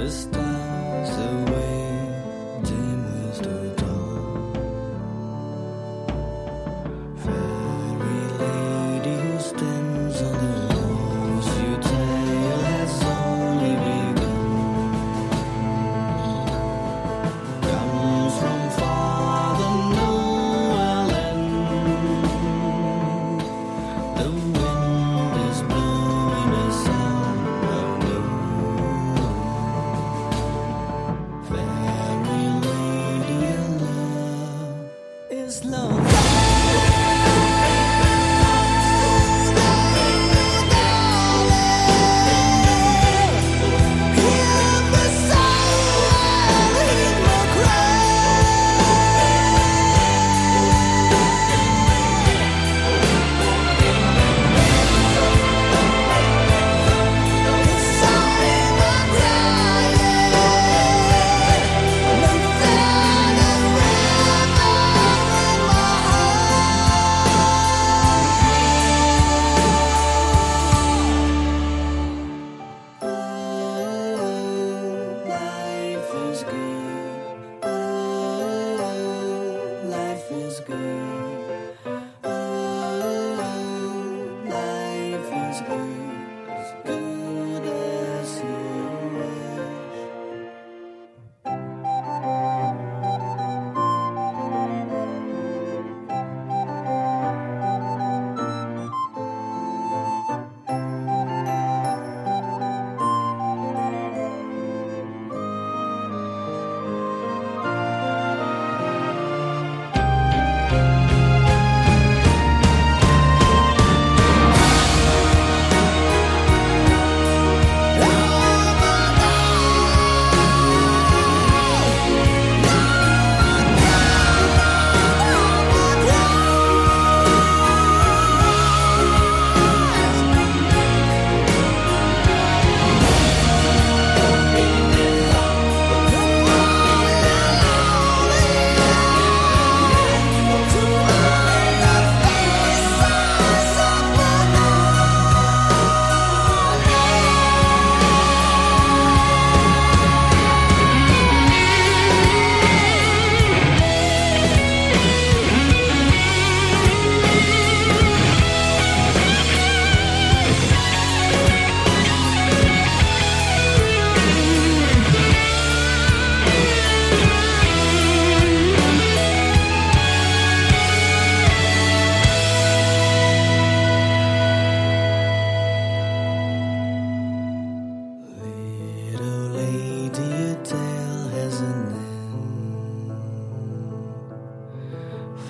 this time. slow love.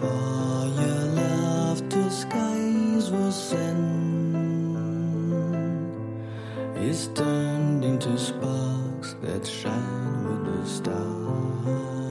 For your love skies were sent It's turned into sparks that shine with the stars.